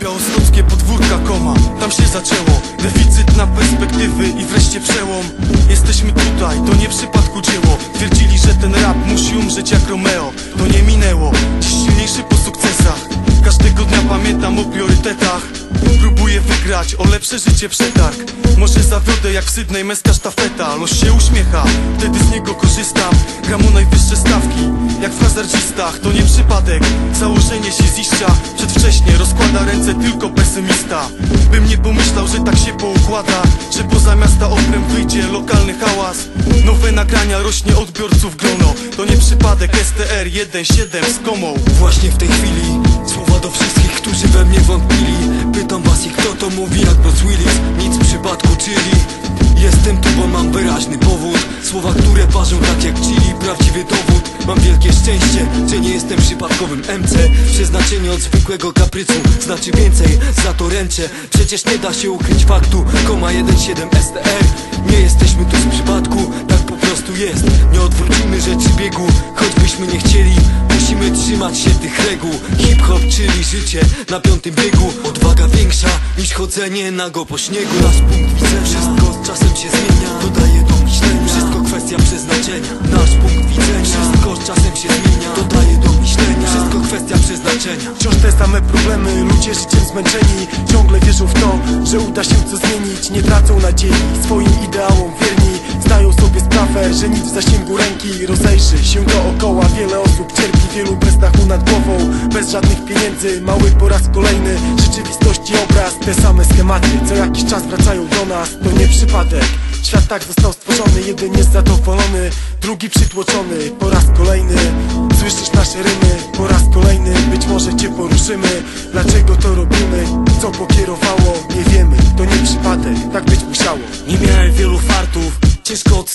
Białostockie podwórka koma, tam się zaczęło. Deficyt na perspektywy i wreszcie przełom. Jesteśmy tutaj, to nie przypadku dzieło. Twierdzili, że ten rap musi umrzeć jak Romeo. To nie minęło, dziś silniejszy po sukcesach. Każdego dnia pamiętam o priorytetach Wygrać o lepsze życie przetarg. Może zawiodę jak w Sydney męska sztafeta. Los się uśmiecha, wtedy z niego korzystam. Gram o najwyższe stawki, jak w hazardzistach. To nie przypadek, założenie się ziszcza. Przedwcześnie rozkłada ręce tylko pesymista. Bym nie pomyślał, że tak się poukłada Że poza miasta oprem wyjdzie lokalny hałas. Nowe nagrania, rośnie odbiorców grono. To nie przypadek, STR 1.7 z komą. Właśnie w tej chwili Słowa, które parzą tak jak chili. Prawdziwy dowód. Mam wielkie szczęście, że nie jestem przypadkowym MC Przeznaczenie od zwykłego kaprycu Znaczy więcej, za to ręczę. Przecież nie da się ukryć faktu. Koma 1.7 STR Nie jesteśmy tu z przypadku. Tak po prostu jest. Nie odwrócimy rzeczy biegu Choćbyśmy nie chcieli. Musimy trzymać się tych reguł. Hip-hop, czyli życie na piątym biegu. Odwaga większa chodzenie nago po śniegu Nasz punkt widzenia Wszystko z czasem się zmienia. Dodaje do myślenia Wszystko kwestia przeznaczenia. Nasz punkt widzenia Wszystko z czasem się zmienia. Dodaje do myślenia Wszystko kwestia przeznaczenia. Wciąż te same problemy, ludzie życiem zmęczeni. Ciągle wierzą w to, że uda się coś zmienić. Nie tracą nadziei, swoim ideałom. wierni Zdają że nic w zasięgu ręki Rozejrzy się dookoła, wiele osób cierpi Wielu bez dachu nad głową, bez żadnych pieniędzy Mały po raz kolejny, rzeczywistości obraz Te same schematy, co jakiś czas wracają do nas. To nie przypadek. Świat tak został stworzony, jeden jest zadowolony. Drugi przytłoczony, po raz kolejny. Słyszysz nasze rymy, po raz kolejny. Być może cię poruszymy. Dlaczego to robimy? Co pokierowało? Nie wiemy, to nie przypadek. Tak być musiało. Nie miałem wielu fartów, ciężko od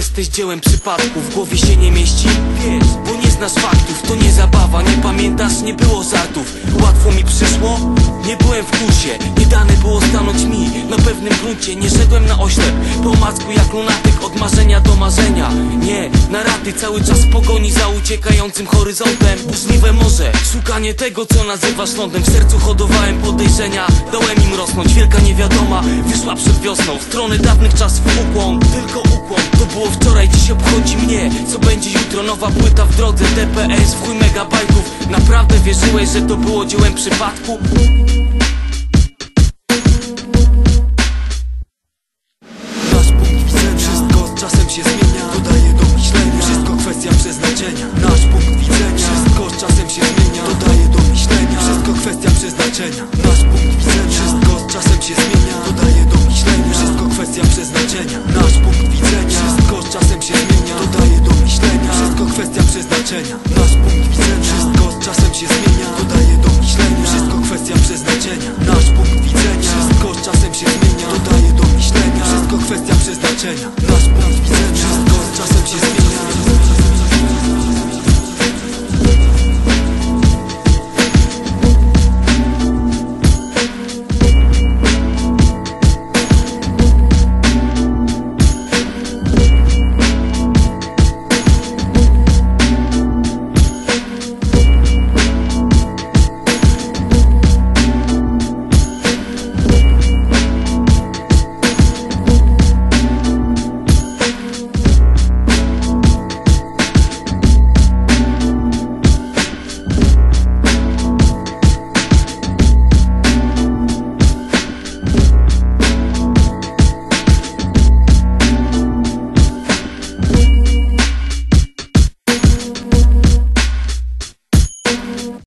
jesteś dziełem przypadku. W głowie się nie mieści? Wiesz, bo nie znasz faktów. To nie zabawa, nie pamiętasz, nie było żartów. Łatwo mi przyszło? Nie byłem w kursie. Nie dane było stanąć mi na pewnym gruncie. Nie szedłem na oślep, po macku jak lunatyk Od marzenia do marzenia. Nie, na raty cały czas pogoni za uciekającym horyzontem. Burzliwe morze, szukanie tego co nazywasz lądem. W sercu hodowałem podejrzenia, dałem im rosnąć. Wielka niewiadoma, wyszła przed wiosną. W stronę dawnych czasów ukłon, tylko ukłon obchodzi mnie. Co będzie jutro, nowa płyta w drodze DPS w chuj megabajtów. Naprawdę wierzyłeś, że to było dziełem przypadku? Nasz punkt widzenia. Wszystko z czasem się zmienia. Dodaje do myślenia. Wszystko kwestia przeznaczenia. Nasz punkt widzenia. Wszystko z czasem się zmienia. Dodaje do myślenia. Wszystko kwestia przeznaczenia. Nasz punkt widzenia. Wszystko z czasem się zmienia. Dodaje do myślenia. Wszystko kwestia przeznaczenia. Nasz punkt widzenia. Wszystko z czasem się zmienia. To daje do myślenia. Wszystko kwestia przeznaczenia. Nasz punkt widzenia. Wszystko z czasem się zmienia.